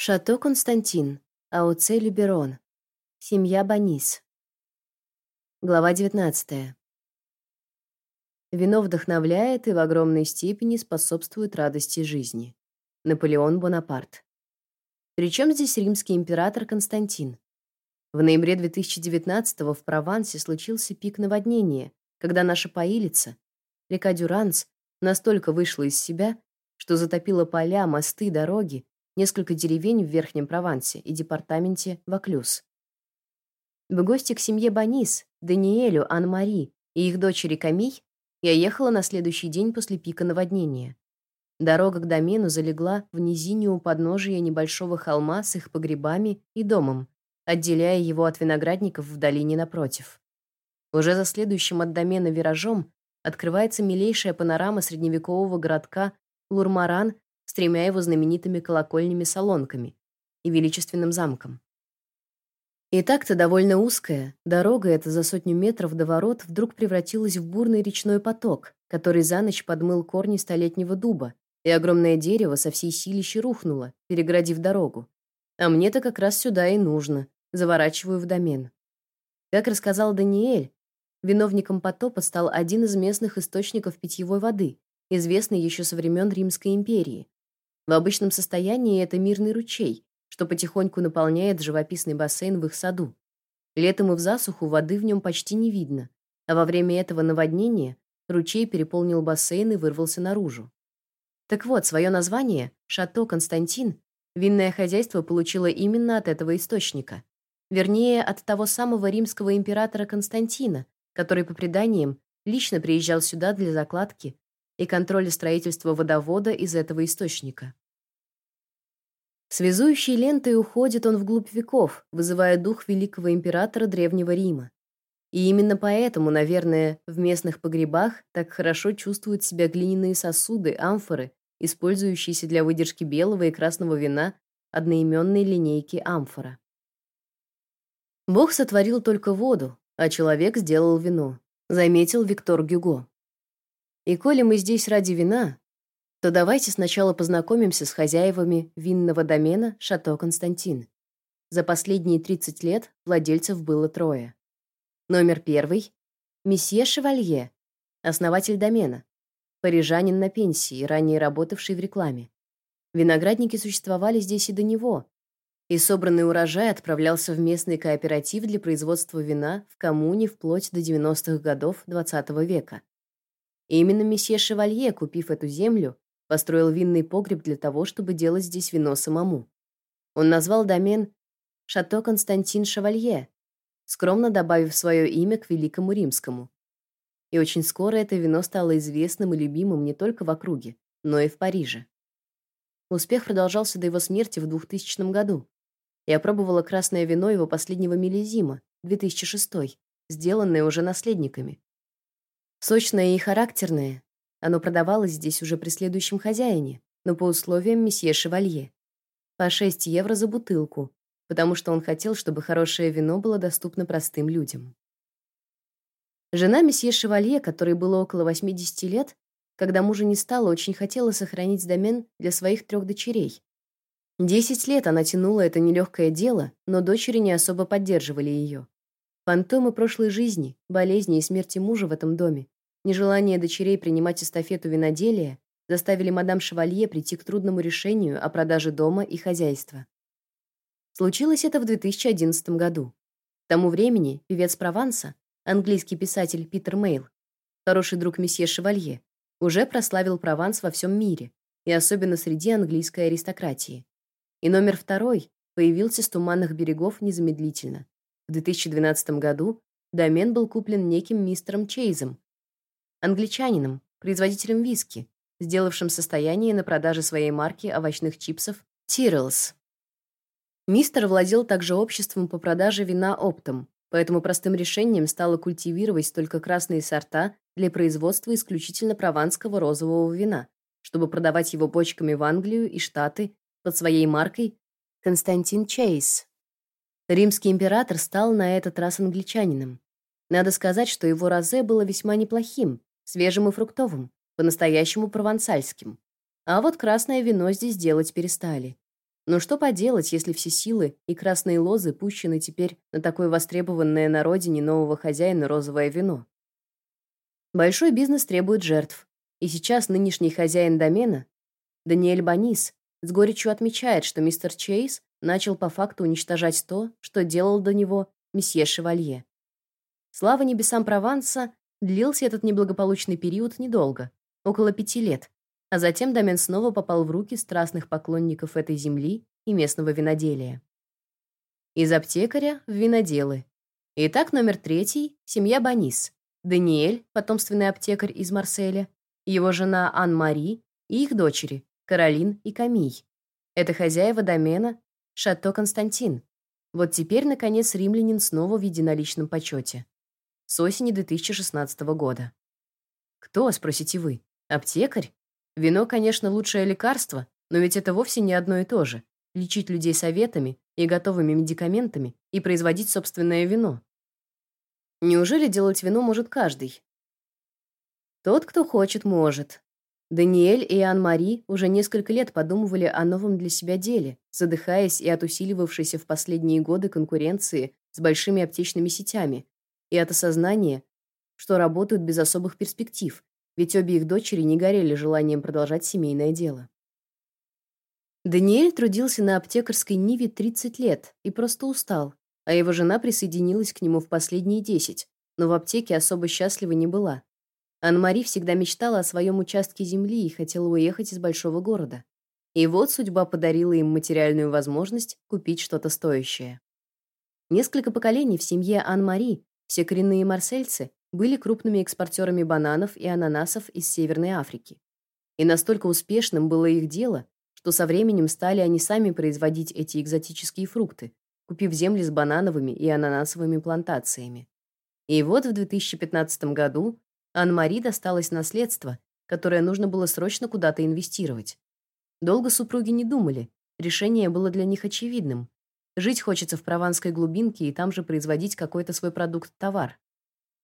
Шато Константин, Ауце Люберон. Семья Банис. Глава 19. Вино вдохновляет и в огромной степени способствует радости жизни. Наполеон Бонапарт. Причем здесь римский император Константин? В ноябре 2019 в Провансе случился пик наводнения, когда наша поилица, река Дюранс, настолько вышла из себя, что затопила поля, мосты, дороги, несколько деревень в Верхнем Провансе и департаменте Ваклюз. В гости к семье Банис, Даниэлю, Ан-Мари и их дочери Камиль я ехала на следующий день после пика наводнения. Дорога к домену залегла в низине у подножия небольшого холма с их погребами и домом, отделяя его от виноградников в долине напротив. Уже за следующим от домена виражом открывается милейшая панорама средневекового городка Лурмаран с тремя его знаменитыми колокольнями-салонками и величественным замком. И так-то довольно узкая, дорога эта за сотню метров до ворот вдруг превратилась в бурный речной поток, который за ночь подмыл корни столетнего дуба, и огромное дерево со всей силищи рухнуло, переградив дорогу. А мне-то как раз сюда и нужно, заворачиваю в домен. Как рассказал Даниэль, виновником потопа стал один из местных источников питьевой воды, известный еще со времен Римской империи, в обычном состоянии это мирный ручей, что потихоньку наполняет живописный бассейн в их саду. Летом и в засуху воды в нем почти не видно, а во время этого наводнения ручей переполнил бассейн и вырвался наружу. Так вот, свое название Шато Константин винное хозяйство получило именно от этого источника. Вернее, от того самого римского императора Константина, который по преданиям лично приезжал сюда для закладки и контроля строительства водовода из этого источника. Связующей лентой уходит он вглубь веков, вызывая дух великого императора Древнего Рима. И именно поэтому, наверное, в местных погребах так хорошо чувствуют себя глиняные сосуды, амфоры, использующиеся для выдержки белого и красного вина одноименной линейки амфора. Бог сотворил только воду, а человек сделал вино, заметил Виктор Гюго. И коли мы здесь ради вина, то давайте сначала познакомимся с хозяевами винного домена Шато Константин. За последние 30 лет владельцев было трое. Номер первый — месье Шевалье, основатель домена, парижанин на пенсии, ранее работавший в рекламе. Виноградники существовали здесь и до него, и собранный урожай отправлялся в местный кооператив для производства вина в коммуне вплоть до 90-х годов XX -го века. И именно месье Шевалье, купив эту землю, построил винный погреб для того, чтобы делать здесь вино самому. Он назвал домен «Шато Константин Шевалье», скромно добавив свое имя к Великому Римскому. И очень скоро это вино стало известным и любимым не только в округе, но и в Париже. Успех продолжался до его смерти в 2000 году. Я пробовала красное вино его последнего миллизима, 2006, сделанное уже наследниками. Сочное и характерное, оно продавалось здесь уже при следующем хозяине, но по условиям месье Шевалье. По 6 евро за бутылку, потому что он хотел, чтобы хорошее вино было доступно простым людям. Жена месье Шевалье, которой было около 80 лет, когда мужа не стало, очень хотела сохранить домен для своих трех дочерей. Десять лет она тянула это нелегкое дело, но дочери не особо поддерживали ее. Фантомы прошлой жизни, болезни и смерти мужа в этом доме, нежелание дочерей принимать эстафету виноделия заставили мадам Шевалье прийти к трудному решению о продаже дома и хозяйства. Случилось это в 2011 году. К тому времени певец Прованса, английский писатель Питер Мейл, хороший друг месье Шевалье, уже прославил Прованс во всем мире, и особенно среди английской аристократии. И номер второй появился с туманных берегов незамедлительно. В 2012 году домен был куплен неким мистером Чейзом, англичанином, производителем виски, сделавшим состояние на продаже своей марки овощных чипсов Tyrrells. Мистер владел также обществом по продаже вина оптом, поэтому простым решением стало культивировать только красные сорта для производства исключительно прованского розового вина, чтобы продавать его бочками в Англию и Штаты под своей маркой Константин Чейз. Римский император стал на этот раз англичанином. Надо сказать, что его розе было весьма неплохим, свежим и фруктовым, по-настоящему провансальским. А вот красное вино здесь делать перестали. Но что поделать, если все силы и красные лозы пущены теперь на такое востребованное на родине нового хозяина розовое вино? Большой бизнес требует жертв, и сейчас нынешний хозяин домена, Даниэль Банис, с горечью отмечает, что мистер Чейз начал по факту уничтожать то, что делал до него месье Шевалье. Слава небесам Прованса, длился этот неблагополучный период недолго, около пяти лет, а затем домен снова попал в руки страстных поклонников этой земли и местного виноделия. Из аптекаря в виноделы. Итак, номер третий — семья Банис. Даниэль, потомственный аптекарь из Марселя, его жена Ан-Мари и их дочери Каролин и Камий. Это хозяева домена Шато Константин. Вот теперь, наконец, римлянин снова в единоличном почете. С осени 2016 года. Кто, спросите вы? Аптекарь? Вино, конечно, лучшее лекарство, но ведь это вовсе не одно и то же. Лечить людей советами и готовыми медикаментами и производить собственное вино. Неужели делать вино может каждый? Тот, кто хочет, может. Даниэль и Ан-Мари уже несколько лет подумывали о новом для себя деле, задыхаясь и от усиливавшейся в последние годы конкуренции с большими аптечными сетями, и от осознания, что работают без особых перспектив, ведь обе их дочери не горели желанием продолжать семейное дело. Даниэль трудился на аптекарской ниве 30 лет и просто устал, а его жена присоединилась к нему в последние 10, но в аптеке особо счастлива не была. Анна-Мари всегда мечтала о своем участке земли и хотела уехать из большого города. И вот судьба подарила им материальную возможность купить что-то стоящее. Несколько поколений в семье Ан-Мари, все коренные марсельцы, были крупными экспортерами бананов и ананасов из Северной Африки. И настолько успешным было их дело, что со временем стали они сами производить эти экзотические фрукты, купив земли с банановыми и ананасовыми плантациями. И вот в 2015 году Ан-Мари досталось наследство, которое нужно было срочно куда-то инвестировать. Долго супруги не думали, решение было для них очевидным. Жить хочется в прованской глубинке и там же производить какой-то свой продукт-товар.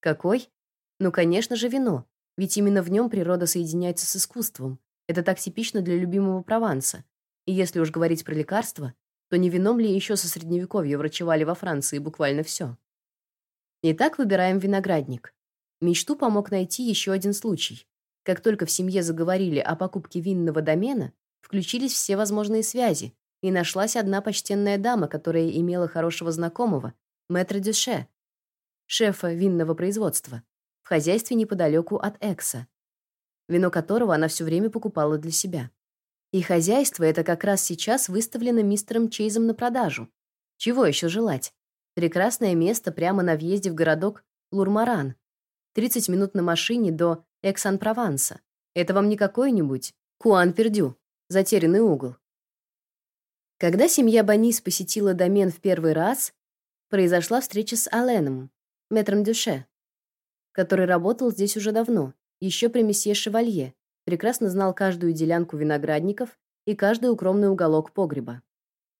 Какой? Ну, конечно же, вино. Ведь именно в нем природа соединяется с искусством. Это так типично для любимого Прованса. И если уж говорить про лекарства, то не вином ли еще со средневековья врачевали во Франции буквально все. Итак, выбираем виноградник. Мечту помог найти еще один случай. Как только в семье заговорили о покупке винного домена, включились все возможные связи, и нашлась одна почтенная дама, которая имела хорошего знакомого, мэтра Дюше, шефа винного производства, в хозяйстве неподалеку от Экса, вино которого она все время покупала для себя. И хозяйство это как раз сейчас выставлено мистером Чейзом на продажу. Чего еще желать? Прекрасное место прямо на въезде в городок Лурмаран. 30 минут на машине до Эксан-Прованса. Это вам не какой-нибудь Куан-Пердю, затерянный угол. Когда семья Банис посетила домен в первый раз, произошла встреча с Аленом, метром Дюше, который работал здесь уже давно, еще при месье Шевалье, прекрасно знал каждую делянку виноградников и каждый укромный уголок погреба.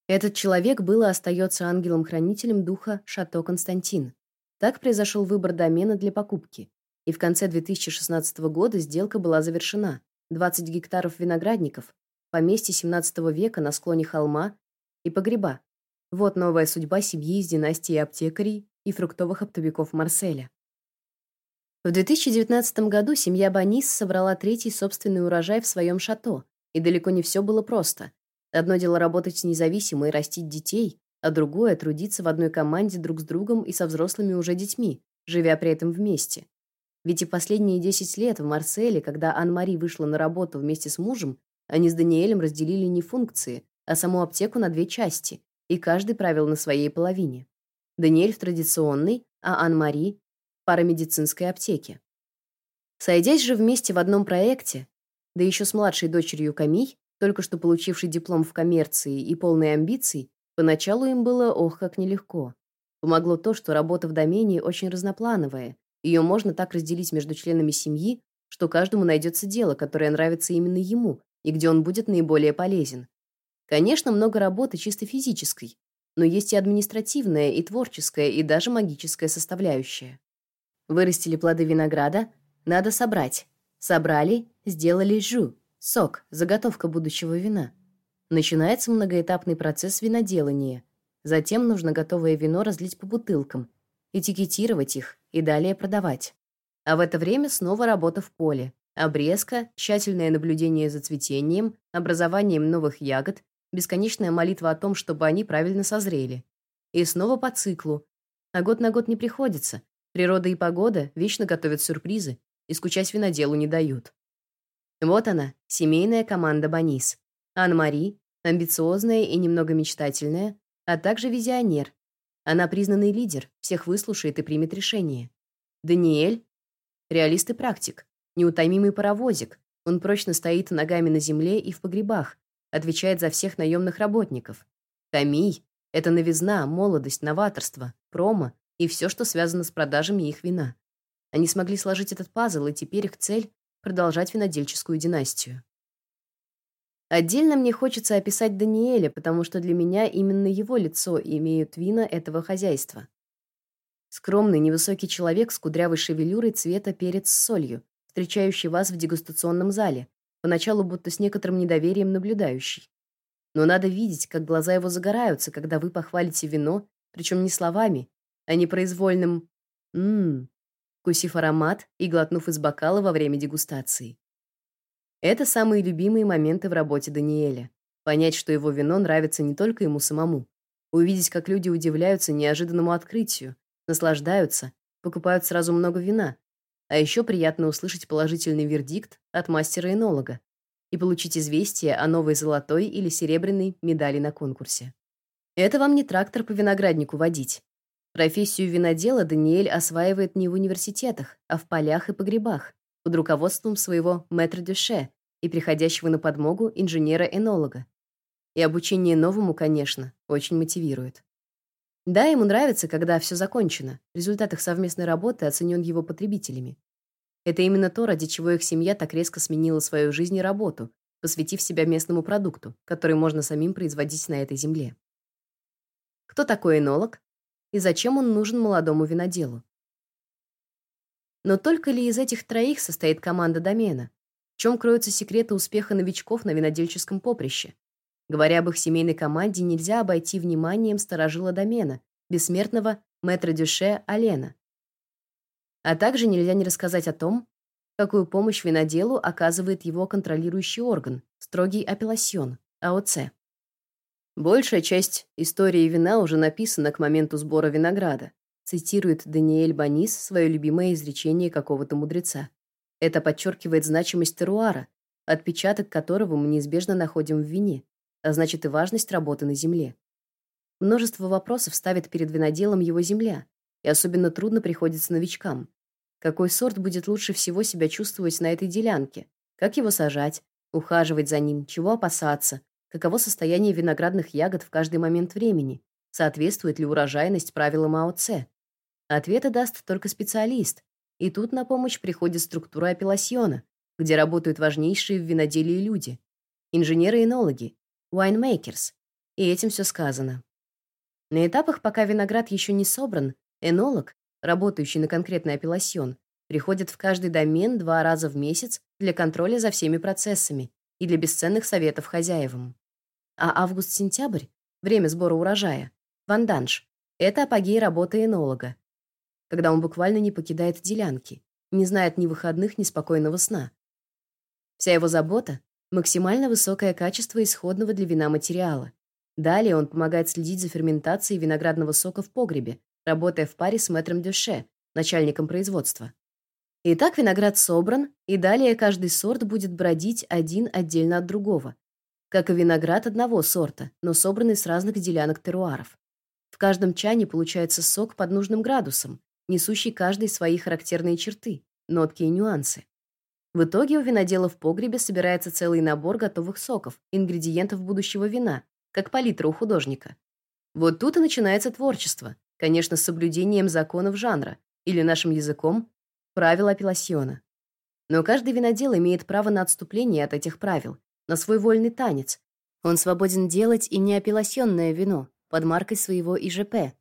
Этот человек был и остается ангелом-хранителем духа Шато Константин. Так произошел выбор домена для покупки, и в конце 2016 года сделка была завершена. 20 гектаров виноградников, поместье 17 века на склоне холма и погреба. Вот новая судьба семьи из династии аптекарей и фруктовых оптовиков Марселя. В 2019 году семья Банис собрала третий собственный урожай в своем шато, и далеко не все было просто. Одно дело работать независимо и растить детей, а другое трудиться в одной команде друг с другом и со взрослыми уже детьми, живя при этом вместе. Ведь и последние 10 лет в Марселе, когда Ан-Мари вышла на работу вместе с мужем, они с Даниэлем разделили не функции, а саму аптеку на две части, и каждый правил на своей половине. Даниэль в традиционной, а Ан-Мари в парамедицинской аптеке. Сойдясь же вместе в одном проекте, да еще с младшей дочерью Камий, только что получившей диплом в коммерции и полной амбиций, поначалу им было ох как нелегко. Помогло то, что работа в домене очень разноплановая. Ее можно так разделить между членами семьи, что каждому найдется дело, которое нравится именно ему и где он будет наиболее полезен. Конечно, много работы чисто физической, но есть и административная, и творческая, и даже магическая составляющая. Вырастили плоды винограда, надо собрать. Собрали, сделали жу, сок, заготовка будущего вина. Начинается многоэтапный процесс виноделания. Затем нужно готовое вино разлить по бутылкам, этикетировать их и далее продавать. А в это время снова работа в поле. Обрезка, тщательное наблюдение за цветением, образованием новых ягод, бесконечная молитва о том, чтобы они правильно созрели. И снова по циклу. А год на год не приходится. Природа и погода вечно готовят сюрпризы и скучать виноделу не дают. Вот она, семейная команда Банис. Анна-Мари, амбициозная и немного мечтательная, а также визионер. Она признанный лидер, всех выслушает и примет решение. Даниэль реалист и практик, неутомимый паровозик. Он прочно стоит ногами на земле и в погребах, отвечает за всех наемных работников. Тамий это новизна, молодость, новаторство, промо и все, что связано с продажами их вина. Они смогли сложить этот пазл, и теперь их цель продолжать винодельческую династию. Отдельно мне хочется описать Даниэля, потому что для меня именно его лицо имеют вина этого хозяйства. Скромный, невысокий человек с кудрявой шевелюрой цвета перец с солью, встречающий вас в дегустационном зале, поначалу будто с некоторым недоверием наблюдающий. Но надо видеть, как глаза его загораются, когда вы похвалите вино, причем не словами, а непроизвольным «ммм», вкусив аромат и глотнув из бокала во время дегустации. Это самые любимые моменты в работе Даниэля. Понять, что его вино нравится не только ему самому. Увидеть, как люди удивляются неожиданному открытию, наслаждаются, покупают сразу много вина. А еще приятно услышать положительный вердикт от мастера-энолога и получить известие о новой золотой или серебряной медали на конкурсе. Это вам не трактор по винограднику водить. Профессию винодела Даниэль осваивает не в университетах, а в полях и погребах под руководством своего мэтр-дюше и приходящего на подмогу инженера-энолога. И обучение новому, конечно, очень мотивирует. Да, ему нравится, когда все закончено, результат их совместной работы оценен его потребителями. Это именно то, ради чего их семья так резко сменила свою жизнь и работу, посвятив себя местному продукту, который можно самим производить на этой земле. Кто такой энолог и зачем он нужен молодому виноделу? Но только ли из этих троих состоит команда домена? В чем кроются секреты успеха новичков на винодельческом поприще? Говоря об их семейной команде, нельзя обойти вниманием старожила домена, бессмертного мэтра Дюше Алена. А также нельзя не рассказать о том, какую помощь виноделу оказывает его контролирующий орган, строгий апелласьон, АОЦ. Большая часть истории вина уже написана к моменту сбора винограда цитирует Даниэль Банис свое любимое изречение какого-то мудреца. Это подчеркивает значимость теруара, отпечаток которого мы неизбежно находим в вине, а значит и важность работы на земле. Множество вопросов ставит перед виноделом его земля, и особенно трудно приходится новичкам. Какой сорт будет лучше всего себя чувствовать на этой делянке? Как его сажать? Ухаживать за ним? Чего опасаться? Каково состояние виноградных ягод в каждый момент времени? Соответствует ли урожайность правилам АОЦ? Ответы даст только специалист. И тут на помощь приходит структура апелласьона, где работают важнейшие в виноделии люди. Инженеры-энологи, winemakers. И этим все сказано. На этапах, пока виноград еще не собран, энолог, работающий на конкретный апелласьон, приходит в каждый домен два раза в месяц для контроля за всеми процессами и для бесценных советов хозяевам. А август-сентябрь время сбора урожая, ванданж это апогей работы энолога, когда он буквально не покидает делянки, не знает ни выходных, ни спокойного сна. Вся его забота — максимально высокое качество исходного для вина материала. Далее он помогает следить за ферментацией виноградного сока в погребе, работая в паре с мэтром Дюше, начальником производства. Итак, виноград собран, и далее каждый сорт будет бродить один отдельно от другого, как и виноград одного сорта, но собранный с разных делянок теруаров. В каждом чане получается сок под нужным градусом, несущий каждый свои характерные черты, нотки и нюансы. В итоге у винодела в погребе собирается целый набор готовых соков, ингредиентов будущего вина, как палитра у художника. Вот тут и начинается творчество, конечно, с соблюдением законов жанра, или нашим языком правил апелласьона. Но каждый винодел имеет право на отступление от этих правил, на свой вольный танец. Он свободен делать и не апелласьонное вино под маркой своего ИЖП.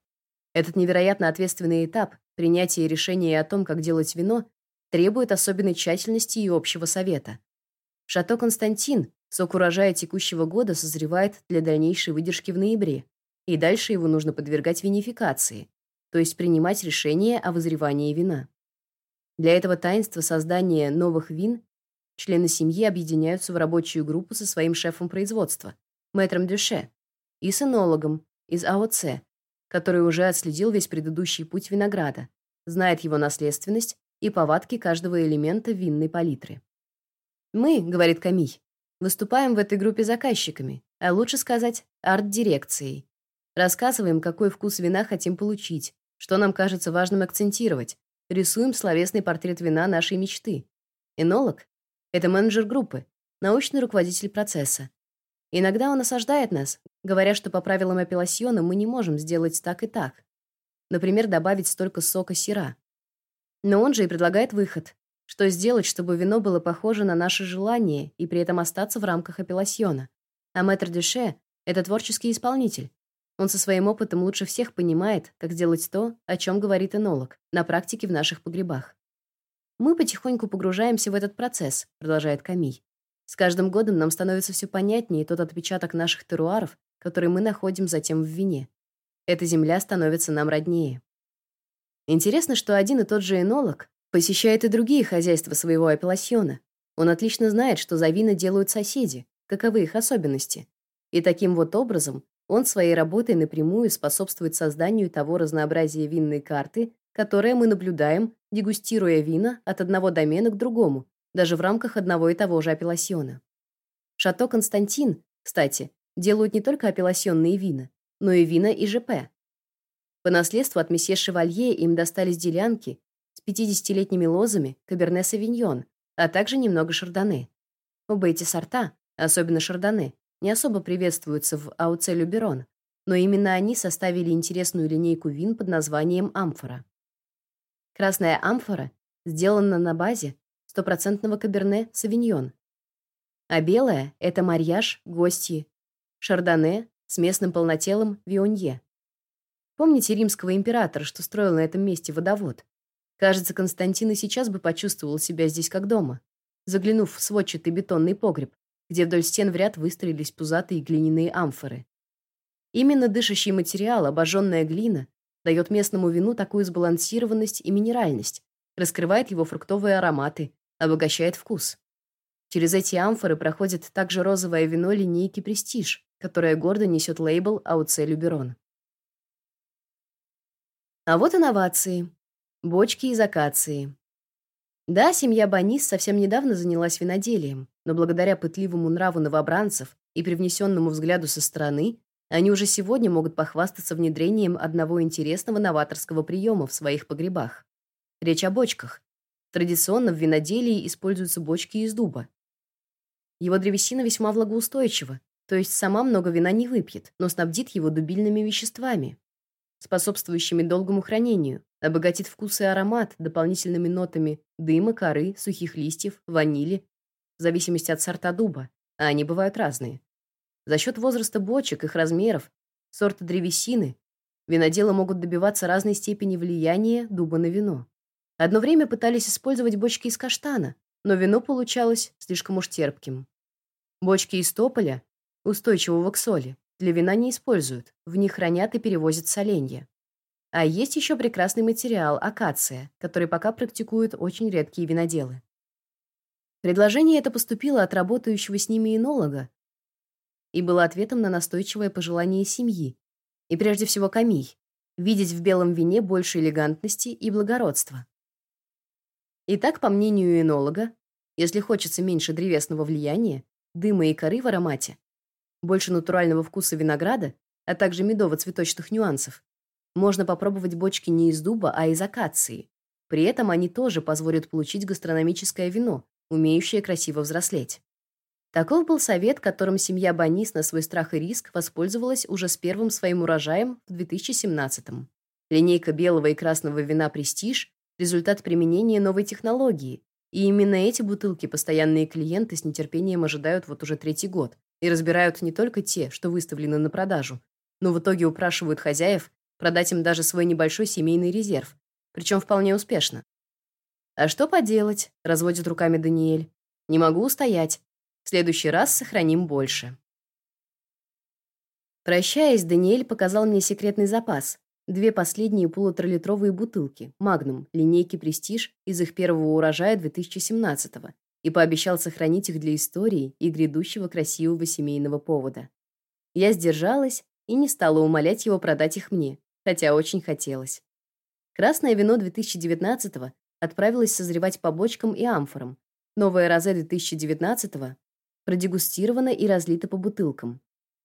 Этот невероятно ответственный этап Принятие решения о том, как делать вино, требует особенной тщательности и общего совета. Шато Константин, Сок урожая текущего года созревает для дальнейшей выдержки в ноябре, и дальше его нужно подвергать винификации, то есть принимать решение о вызревании вина. Для этого таинства создания новых вин члены семьи объединяются в рабочую группу со своим шефом производства, мэтром Дюше, и с энологом из АОЦ, который уже отследил весь предыдущий путь винограда, знает его наследственность и повадки каждого элемента винной палитры. «Мы», — говорит Камиль, — «выступаем в этой группе заказчиками, а лучше сказать, арт-дирекцией. Рассказываем, какой вкус вина хотим получить, что нам кажется важным акцентировать, рисуем словесный портрет вина нашей мечты. Энолог — это менеджер группы, научный руководитель процесса. Иногда он осаждает нас, говоря, что по правилам апелласьона мы не можем сделать так и так. Например, добавить столько сока сира. Но он же и предлагает выход. Что сделать, чтобы вино было похоже на наши желания и при этом остаться в рамках апелласьона. А мэтр Дюше — это творческий исполнитель. Он со своим опытом лучше всех понимает, как сделать то, о чем говорит энолог, на практике в наших погребах. Мы потихоньку погружаемся в этот процесс, продолжает Камиль. С каждым годом нам становится все понятнее тот отпечаток наших теруаров, который мы находим затем в вине. Эта земля становится нам роднее. Интересно, что один и тот же энолог посещает и другие хозяйства своего апелласьона. Он отлично знает, что за вина делают соседи, каковы их особенности. И таким вот образом он своей работой напрямую способствует созданию того разнообразия винной карты, которое мы наблюдаем, дегустируя вина от одного домена к другому, даже в рамках одного и того же апелласьона. Шато Константин, кстати, делают не только апелласьонные вина, но и вина ИЖП. По наследству от месье Шевалье им достались делянки с 50-летними лозами Каберне Савиньон, а также немного Шардоне. Оба эти сорта, особенно Шардоне, не особо приветствуются в Ауце Люберон, но именно они составили интересную линейку вин под названием Амфора. Красная амфора сделана на базе стопроцентного каберне Савиньон. А белая — это марьяж, гостьи, шардоне с местным полнотелым вионье. Помните римского императора, что строил на этом месте водовод? Кажется, Константин и сейчас бы почувствовал себя здесь как дома, заглянув в сводчатый бетонный погреб, где вдоль стен в ряд выстроились пузатые глиняные амфоры. Именно дышащий материал, обожженная глина, дает местному вину такую сбалансированность и минеральность, раскрывает его фруктовые ароматы, обогащает вкус. Через эти амфоры проходит также розовое вино линейки Престиж, которое гордо несет лейбл Ауце Люберон. А вот инновации. Бочки из акации. Да, семья Банис совсем недавно занялась виноделием, но благодаря пытливому нраву новобранцев и привнесенному взгляду со стороны, они уже сегодня могут похвастаться внедрением одного интересного новаторского приема в своих погребах. Речь о бочках. Традиционно в виноделии используются бочки из дуба. Его древесина весьма влагоустойчива, то есть сама много вина не выпьет, но снабдит его дубильными веществами, способствующими долгому хранению, обогатит вкус и аромат дополнительными нотами дыма, коры, сухих листьев, ванили, в зависимости от сорта дуба, а они бывают разные. За счет возраста бочек, их размеров, сорта древесины, виноделы могут добиваться разной степени влияния дуба на вино. Одно время пытались использовать бочки из каштана, но вино получалось слишком уж терпким. Бочки из тополя, устойчивого к соли, для вина не используют, в них хранят и перевозят соленья. А есть еще прекрасный материал акация, который пока практикуют очень редкие виноделы. Предложение это поступило от работающего с ними энолога и было ответом на настойчивое пожелание семьи, и прежде всего Камиль, видеть в белом вине больше элегантности и благородства. Итак, по мнению энолога, если хочется меньше древесного влияния, дыма и коры в аромате, больше натурального вкуса винограда, а также медово-цветочных нюансов, можно попробовать бочки не из дуба, а из акации. При этом они тоже позволят получить гастрономическое вино, умеющее красиво взрослеть. Таков был совет, которым семья Банис на свой страх и риск воспользовалась уже с первым своим урожаем в 2017-м. Линейка белого и красного вина «Престиж» результат применения новой технологии. И именно эти бутылки постоянные клиенты с нетерпением ожидают вот уже третий год и разбирают не только те, что выставлены на продажу, но в итоге упрашивают хозяев продать им даже свой небольшой семейный резерв, причем вполне успешно. А что поделать, разводит руками Даниэль. Не могу устоять. В следующий раз сохраним больше. Прощаясь, Даниэль показал мне секретный запас. Две последние полуторалитровые бутылки Magnum линейки Prestige из их первого урожая 2017-го и пообещал сохранить их для истории и грядущего красивого семейного повода. Я сдержалась и не стала умолять его продать их мне, хотя очень хотелось. Красное вино 2019-го отправилось созревать по бочкам и амфорам. Новое розе 2019-го продегустировано и разлито по бутылкам.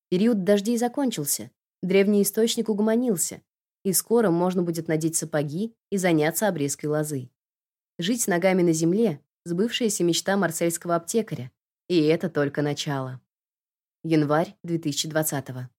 Период дождей закончился, древний источник угомонился, и скоро можно будет надеть сапоги и заняться обрезкой лозы. Жить ногами на земле — сбывшаяся мечта марсельского аптекаря, и это только начало. Январь 2020 -го.